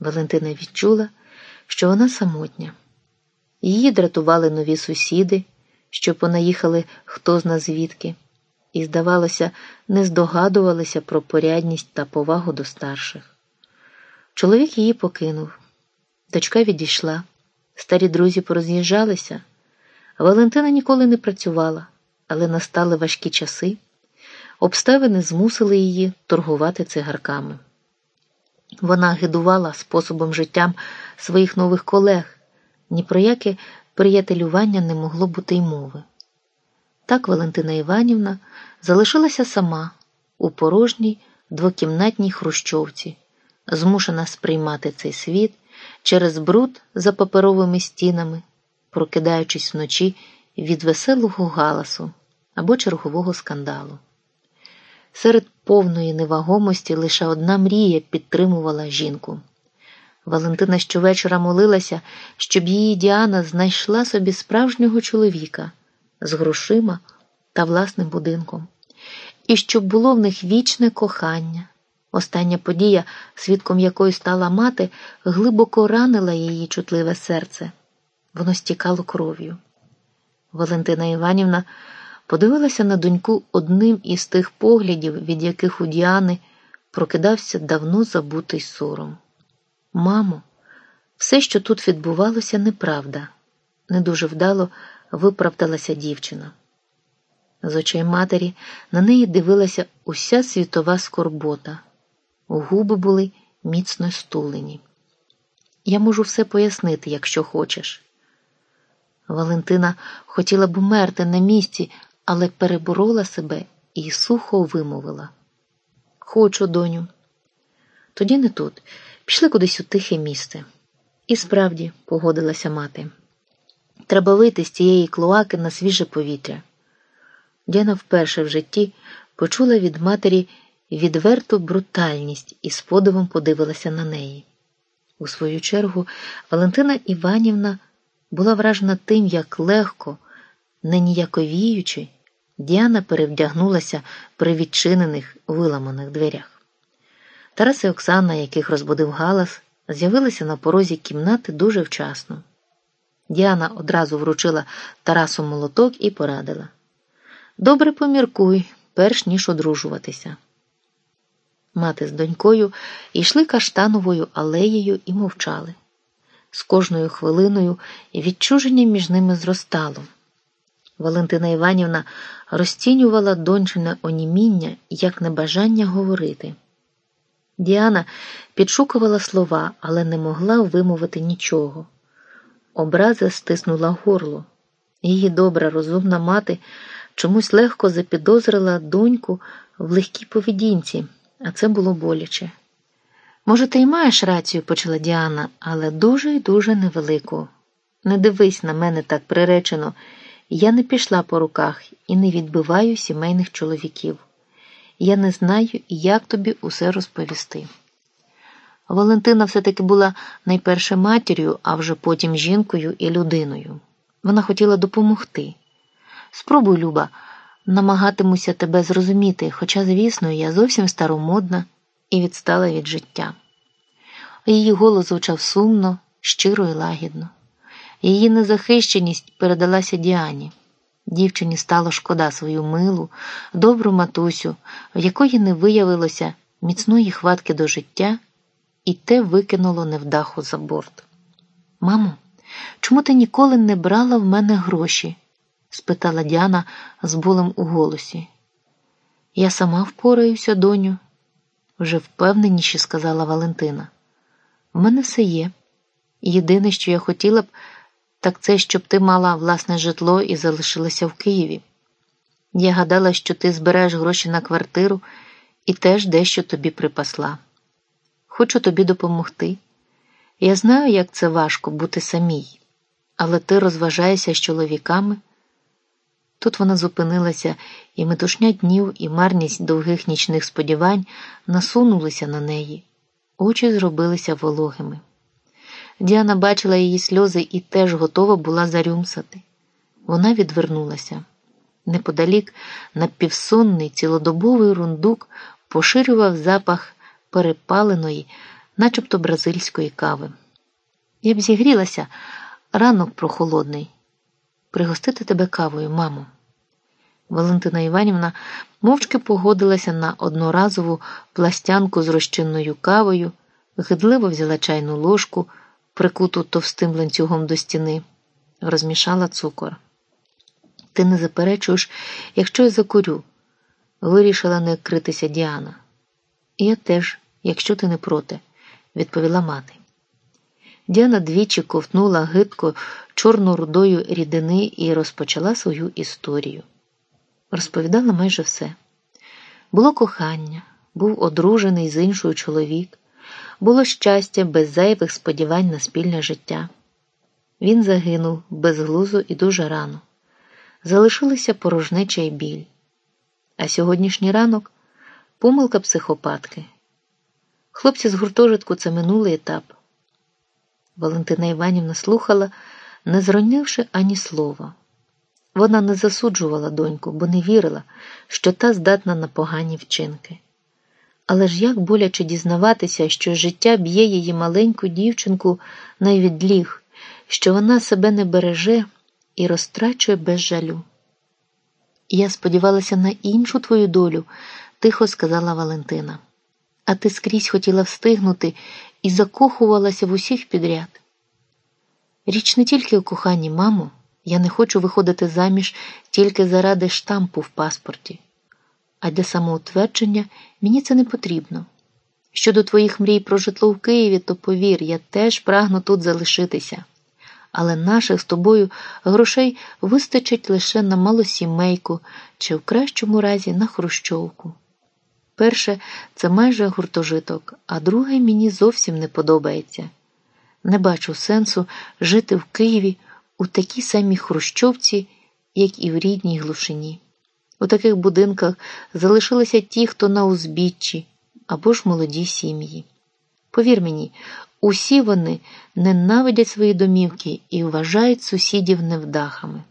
Валентина відчула, що вона самотня. Її дратували нові сусіди, що понаїхали хто зна звідки, і, здавалося, не здогадувалися про порядність та повагу до старших. Чоловік її покинув, дочка відійшла, старі друзі пороз'їжджалися. Валентина ніколи не працювала, але настали важкі часи. Обставини змусили її торгувати цигарками. Вона гидувала способом життям своїх нових колег, ні про яке приятелювання не могло бути й мови. Так Валентина Іванівна залишилася сама у порожній двокімнатній хрущовці, змушена сприймати цей світ через бруд за паперовими стінами, прокидаючись вночі від веселого галасу або чергового скандалу. Серед повної невагомості лише одна мрія підтримувала жінку. Валентина щовечора молилася, щоб її Діана знайшла собі справжнього чоловіка з грошима та власним будинком, і щоб було в них вічне кохання. Остання подія, свідком якої стала мати, глибоко ранила її чутливе серце. Воно стікало кров'ю. Валентина Іванівна подивилася на доньку одним із тих поглядів, від яких у Діани прокидався давно забутий сором. Мамо, все, що тут відбувалося, неправда, не дуже вдало виправдалася дівчина. З очей матері на неї дивилася уся світова скорбота. Губи були міцно стулені. Я можу все пояснити, якщо хочеш. Валентина хотіла б умерти на місці, але переборола себе і сухо вимовила. Хочу, доню. Тоді не тут. Пішли кудись у тихе місце. І справді, погодилася мати, треба вийти з цієї клоаки на свіже повітря. Діана вперше в житті почула від матері відверту брутальність і з подивом подивилася на неї. У свою чергу, Валентина Іванівна була вражена тим, як легко, не ніяковіючи, Діана перевдягнулася при відчинених виламаних дверях. Тарас і Оксана, яких розбудив галас, з'явилися на порозі кімнати дуже вчасно. Діана одразу вручила Тарасу молоток і порадила Добре поміркуй, перш ніж одружуватися. Мати з донькою йшли каштановою алеєю і мовчали. З кожною хвилиною відчуження між ними зростало. Валентина Іванівна розцінювала дончине оніміння як небажання говорити. Діана підшукувала слова, але не могла вимовити нічого. Образа стиснула горло. Її добра, розумна мати чомусь легко запідозрила доньку в легкій поведінці, а це було боляче. Може, ти й маєш рацію, почала Діана, але дуже й дуже невелику. Не дивись на мене так приречено. Я не пішла по руках і не відбиваю сімейних чоловіків. Я не знаю, як тобі усе розповісти. Валентина все-таки була найперше матір'ю, а вже потім жінкою і людиною. Вона хотіла допомогти. Спробуй, Люба, намагатимуся тебе зрозуміти, хоча, звісно, я зовсім старомодна і відстала від життя. Її голос звучав сумно, щиро і лагідно. Її незахищеність передалася Діані. Дівчині стало шкода свою милу, добру матусю, в якої не виявилося міцної хватки до життя, і те викинуло невдаху за борт. Мамо, чому ти ніколи не брала в мене гроші? спитала Діана з болем у голосі. Я сама впораюся, доню, вже впевненіше сказала Валентина. У мене все є. Єдине, що я хотіла б так це щоб ти мала власне житло і залишилася в Києві. Я гадала, що ти збереш гроші на квартиру і теж дещо тобі припасла. Хочу тобі допомогти. Я знаю, як це важко бути самій, але ти розважаєшся з чоловіками. Тут вона зупинилася, і метушня днів, і марність довгих нічних сподівань насунулися на неї, очі зробилися вологими. Діана бачила її сльози і теж готова була зарюмсати. Вона відвернулася. Неподалік напівсонний цілодобовий рундук поширював запах перепаленої, начебто бразильської кави. Я б зігрілася ранок прохолодний. Пригостити тебе кавою, мамо. Валентина Іванівна мовчки погодилася на одноразову пластянку з розчинною кавою, гидливо взяла чайну ложку, прикуту товстим ланцюгом до стіни, розмішала цукор. Ти не заперечуєш, якщо я закурю, вирішила не критися Діана. Я теж, якщо ти не проти, відповіла мати. Діана двічі ковтнула гидко чорно-рудою рідини і розпочала свою історію. Розповідала майже все. Було кохання, був одружений з іншою чоловік, було щастя без зайвих сподівань на спільне життя. Він загинув безглузо і дуже рано. Залишилися порожнеча й біль. А сьогоднішній ранок помилка психопатки. Хлопці з гуртожитку це минулий етап. Валентина Іванівна слухала, не зронивши ані слова. Вона не засуджувала доньку, бо не вірила, що та здатна на погані вчинки. Але ж як боляче дізнаватися, що життя б'є її маленьку дівчинку найвідліг, що вона себе не береже і розтрачує без жалю. Я сподівалася на іншу твою долю, тихо сказала Валентина. А ти скрізь хотіла встигнути і закохувалася в усіх підряд. Річ не тільки у коханні, мамо, я не хочу виходити заміж тільки заради штампу в паспорті, а для самоутвердження мені це не потрібно. Щодо твоїх мрій про житло в Києві, то повір, я теж прагну тут залишитися. Але наших з тобою грошей вистачить лише на малосімейку чи в кращому разі на хрущовку. Перше, це майже гуртожиток, а друге мені зовсім не подобається. Не бачу сенсу жити в Києві у такій самій хрущовці, як і в рідній глушині. У таких будинках залишилися ті, хто на узбіччі або ж молоді сім'ї. Повір мені, усі вони ненавидять свої домівки і вважають сусідів невдахами.